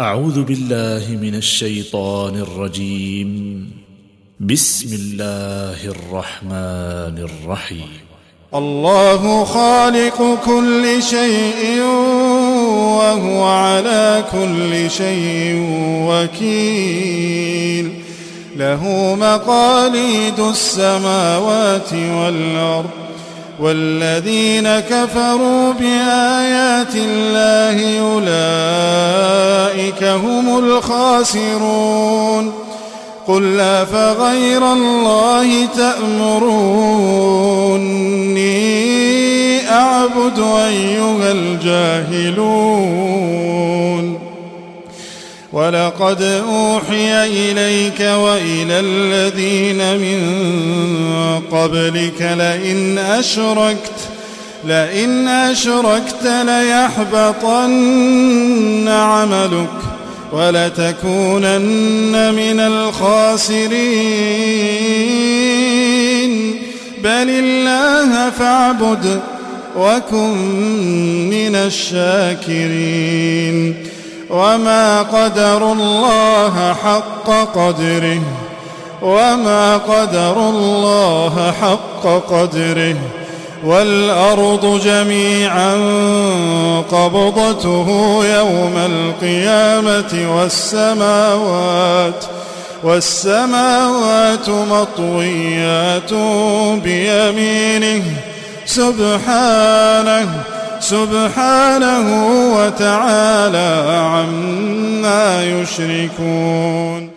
أعوذ بالله من الشيطان الرجيم. بسم الله الرحمن الرحيم. الله خالق كل شيء وهو على كل شيء وكيل. له مقاليد السماوات والأرض والذين كفروا بآيات الله أولئك هم الخاسرون قل أفغير الله تأمروني أعبد أيها الجاهلون ولقد أوحي إليك وإلى الذين من قبلك لئن أشركت لئن أشركت ليحبطن عملك ولتكونن من الخاسرين. بل الله فاعبد وكن من الشاكرين. وما قدر الله حق قدره. وما قدر الله حق قدره. والأرض جميعا قبضته يوم القيامة والسماوات والسماوات مطويات بيمينه. سبحانه سبحانه وتعالى عما يشركون.